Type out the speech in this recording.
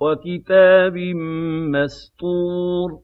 وَكِتَابٍ مستور